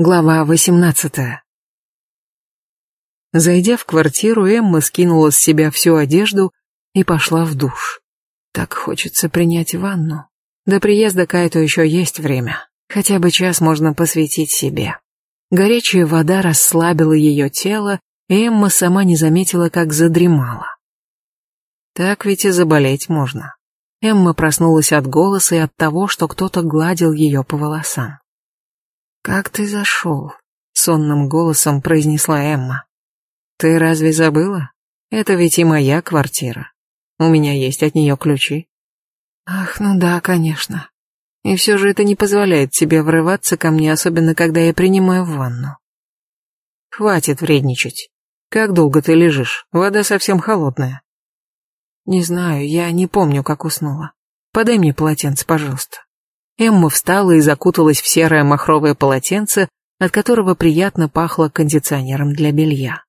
Глава восемнадцатая. Зайдя в квартиру, Эмма скинула с себя всю одежду и пошла в душ. Так хочется принять ванну. До приезда Кайто еще есть время. Хотя бы час можно посвятить себе. Горячая вода расслабила ее тело, и Эмма сама не заметила, как задремала. Так ведь и заболеть можно. Эмма проснулась от голоса и от того, что кто-то гладил ее по волосам. «Как ты зашел?» — сонным голосом произнесла Эмма. «Ты разве забыла? Это ведь и моя квартира. У меня есть от нее ключи». «Ах, ну да, конечно. И все же это не позволяет тебе врываться ко мне, особенно когда я принимаю ванну». «Хватит вредничать. Как долго ты лежишь? Вода совсем холодная». «Не знаю, я не помню, как уснула. Подай мне полотенце, пожалуйста». Эмма встала и закуталась в серое махровое полотенце, от которого приятно пахло кондиционером для белья.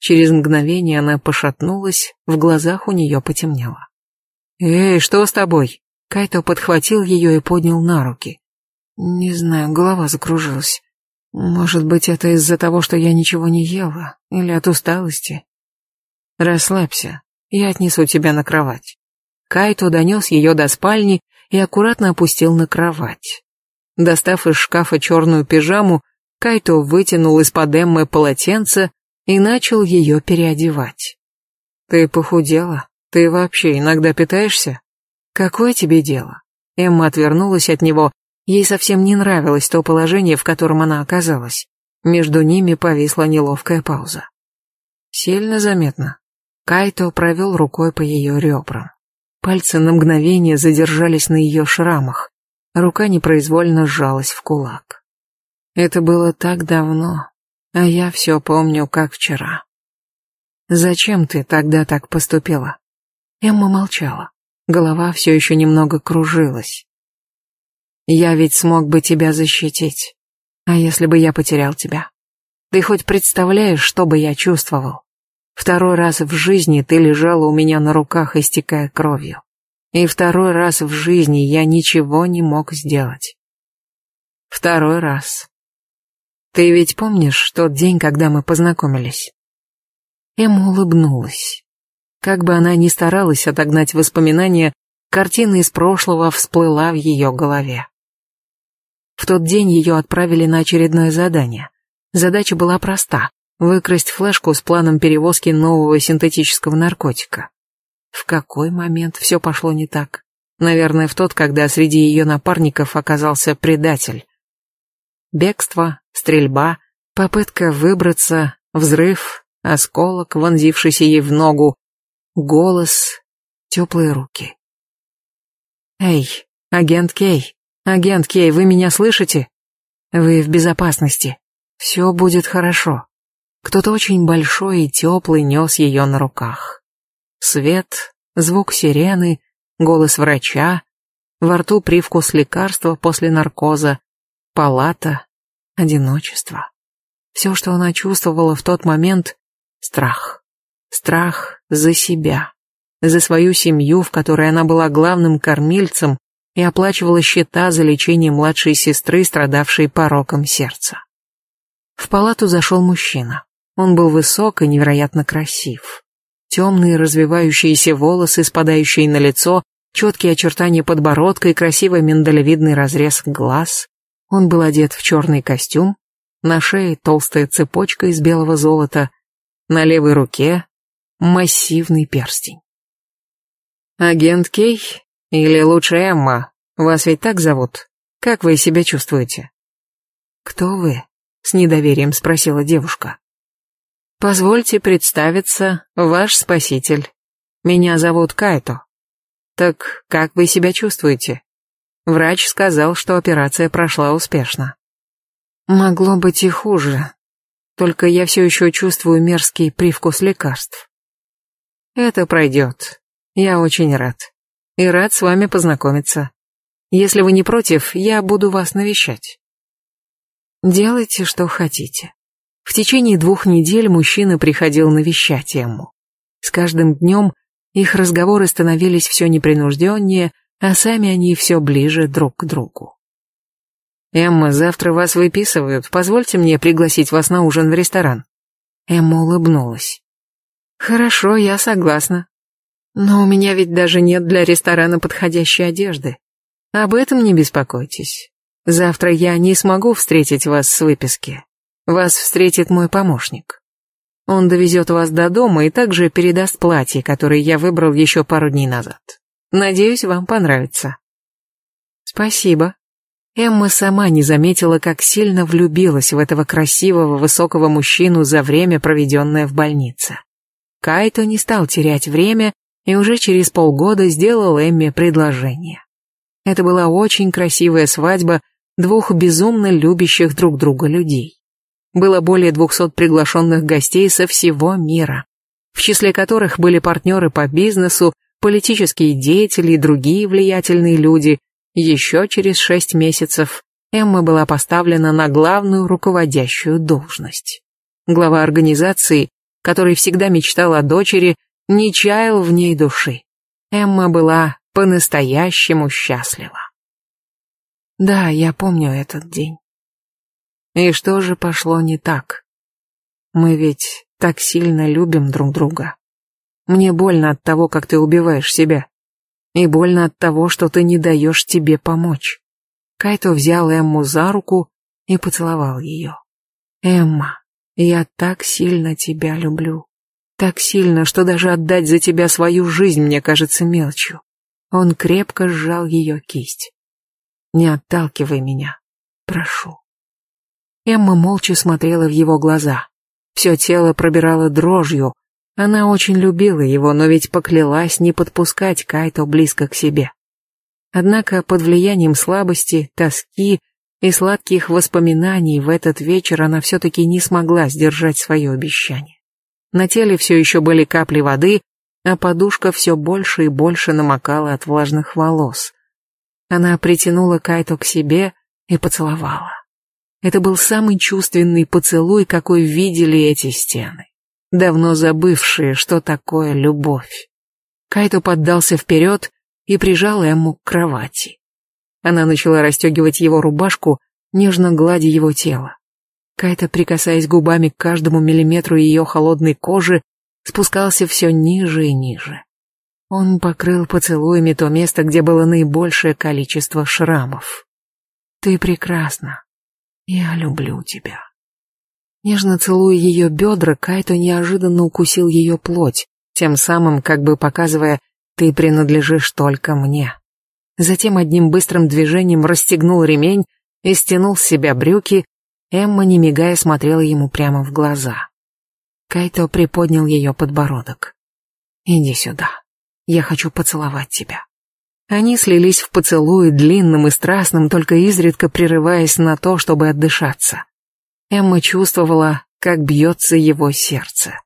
Через мгновение она пошатнулась, в глазах у нее потемнело. «Эй, что с тобой?» Кайто подхватил ее и поднял на руки. «Не знаю, голова закружилась. Может быть, это из-за того, что я ничего не ела, или от усталости?» «Расслабься, я отнесу тебя на кровать». Кайто донес ее до спальни и аккуратно опустил на кровать. Достав из шкафа черную пижаму, Кайто вытянул из-под Эммы полотенце и начал ее переодевать. «Ты похудела? Ты вообще иногда питаешься? Какое тебе дело?» Эмма отвернулась от него, ей совсем не нравилось то положение, в котором она оказалась. Между ними повисла неловкая пауза. Сильно заметно. Кайто провел рукой по ее ребрам. Пальцы на мгновение задержались на ее шрамах. Рука непроизвольно сжалась в кулак. Это было так давно, а я все помню, как вчера. «Зачем ты тогда так поступила?» Эмма молчала. Голова все еще немного кружилась. «Я ведь смог бы тебя защитить. А если бы я потерял тебя? Ты хоть представляешь, что бы я чувствовал? Второй раз в жизни ты лежала у меня на руках, истекая кровью. И второй раз в жизни я ничего не мог сделать. Второй раз. Ты ведь помнишь тот день, когда мы познакомились? Эмма улыбнулась. Как бы она ни старалась отогнать воспоминания, картина из прошлого всплыла в ее голове. В тот день ее отправили на очередное задание. Задача была проста выкрасть флешку с планом перевозки нового синтетического наркотика. В какой момент все пошло не так? Наверное, в тот, когда среди ее напарников оказался предатель. Бегство, стрельба, попытка выбраться, взрыв, осколок, вонзившийся ей в ногу, голос, теплые руки. «Эй, агент Кей, агент Кей, вы меня слышите? Вы в безопасности. Все будет хорошо». Кто-то очень большой и теплый нес ее на руках. Свет, звук сирены, голос врача, во рту привкус лекарства после наркоза, палата, одиночество. Все, что она чувствовала в тот момент — страх. Страх за себя, за свою семью, в которой она была главным кормильцем и оплачивала счета за лечение младшей сестры, страдавшей пороком сердца. В палату зашел мужчина. Он был высок и невероятно красив. Темные развивающиеся волосы, спадающие на лицо, четкие очертания подбородка и красивый миндалевидный разрез глаз. Он был одет в черный костюм, на шее толстая цепочка из белого золота, на левой руке массивный перстень. «Агент Кей? Или лучше Эмма? Вас ведь так зовут? Как вы себя чувствуете?» «Кто вы?» — с недоверием спросила девушка. Позвольте представиться, ваш спаситель. Меня зовут Кайто. Так как вы себя чувствуете? Врач сказал, что операция прошла успешно. Могло быть и хуже. Только я все еще чувствую мерзкий привкус лекарств. Это пройдет. Я очень рад. И рад с вами познакомиться. Если вы не против, я буду вас навещать. Делайте, что хотите. В течение двух недель мужчина приходил навещать Эмму. С каждым днем их разговоры становились все непринужденнее, а сами они все ближе друг к другу. «Эмма, завтра вас выписывают. Позвольте мне пригласить вас на ужин в ресторан». Эмма улыбнулась. «Хорошо, я согласна. Но у меня ведь даже нет для ресторана подходящей одежды. Об этом не беспокойтесь. Завтра я не смогу встретить вас с выписки. Вас встретит мой помощник. Он довезет вас до дома и также передаст платье, которое я выбрал еще пару дней назад. Надеюсь, вам понравится». «Спасибо», Эмма сама не заметила, как сильно влюбилась в этого красивого высокого мужчину за время, проведенное в больнице. Кайто не стал терять время и уже через полгода сделал Эмме предложение. Это была очень красивая свадьба двух безумно любящих друг друга людей. Было более двухсот приглашенных гостей со всего мира, в числе которых были партнеры по бизнесу, политические деятели и другие влиятельные люди, еще через шесть месяцев Эмма была поставлена на главную руководящую должность. Глава организации, который всегда мечтал о дочери, не чаял в ней души. Эмма была по-настоящему счастлива. Да, я помню этот день. И что же пошло не так? Мы ведь так сильно любим друг друга. Мне больно от того, как ты убиваешь себя. И больно от того, что ты не даешь тебе помочь. Кайто взял Эмму за руку и поцеловал ее. Эмма, я так сильно тебя люблю. Так сильно, что даже отдать за тебя свою жизнь мне кажется мелочью. Он крепко сжал ее кисть. Не отталкивай меня, прошу. Эмма молча смотрела в его глаза. Все тело пробирало дрожью, она очень любила его, но ведь поклялась не подпускать Кайто близко к себе. Однако под влиянием слабости, тоски и сладких воспоминаний в этот вечер она все-таки не смогла сдержать свое обещание. На теле все еще были капли воды, а подушка все больше и больше намокала от влажных волос. Она притянула Кайто к себе и поцеловала. Это был самый чувственный поцелуй, какой видели эти стены давно забывшие, что такое любовь. Кайто поддался вперед и прижал Эмму к кровати. Она начала расстегивать его рубашку, нежно гладя его тело. Кайто, прикасаясь губами к каждому миллиметру ее холодной кожи, спускался все ниже и ниже. Он покрыл поцелуями то место, где было наибольшее количество шрамов. «Ты прекрасна. Я люблю тебя». Нежно целуя ее бедра, Кайто неожиданно укусил ее плоть, тем самым как бы показывая «ты принадлежишь только мне». Затем одним быстрым движением расстегнул ремень и стянул с себя брюки, Эмма, не мигая, смотрела ему прямо в глаза. Кайто приподнял ее подбородок. «Иди сюда, я хочу поцеловать тебя». Они слились в поцелуи длинным и страстным, только изредка прерываясь на то, чтобы отдышаться. Эмма чувствовала, как бьется его сердце.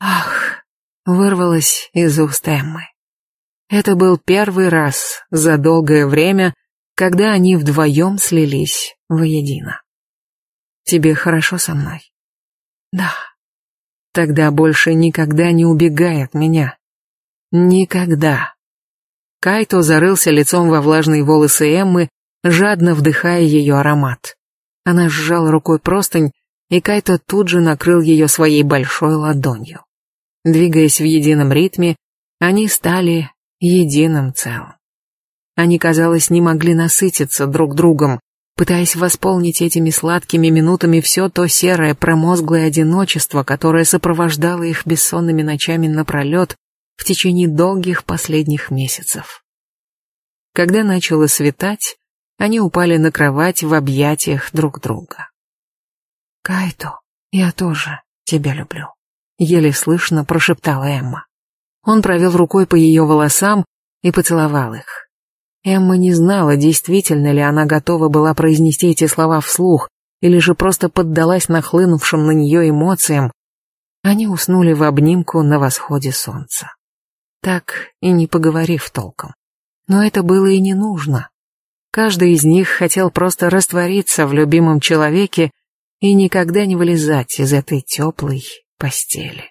Ах, вырвалось из уст Эммы. Это был первый раз за долгое время, когда они вдвоем слились воедино. Тебе хорошо со мной? Да. Тогда больше никогда не убегай от меня. Никогда. Кайто зарылся лицом во влажные волосы Эммы, жадно вдыхая ее аромат. Она сжала рукой простынь, и Кайто тут же накрыл ее своей большой ладонью. Двигаясь в едином ритме, они стали единым целым. Они, казалось, не могли насытиться друг другом, пытаясь восполнить этими сладкими минутами все то серое промозглое одиночество, которое сопровождало их бессонными ночами напролет в течение долгих последних месяцев. Когда начало светать, они упали на кровать в объятиях друг друга. «Кайто, я тоже тебя люблю», — еле слышно прошептала Эмма. Он провел рукой по ее волосам и поцеловал их. Эмма не знала, действительно ли она готова была произнести эти слова вслух, или же просто поддалась нахлынувшим на нее эмоциям. Они уснули в обнимку на восходе солнца. Так и не поговорив толком. Но это было и не нужно. Каждый из них хотел просто раствориться в любимом человеке и никогда не вылезать из этой теплой постели.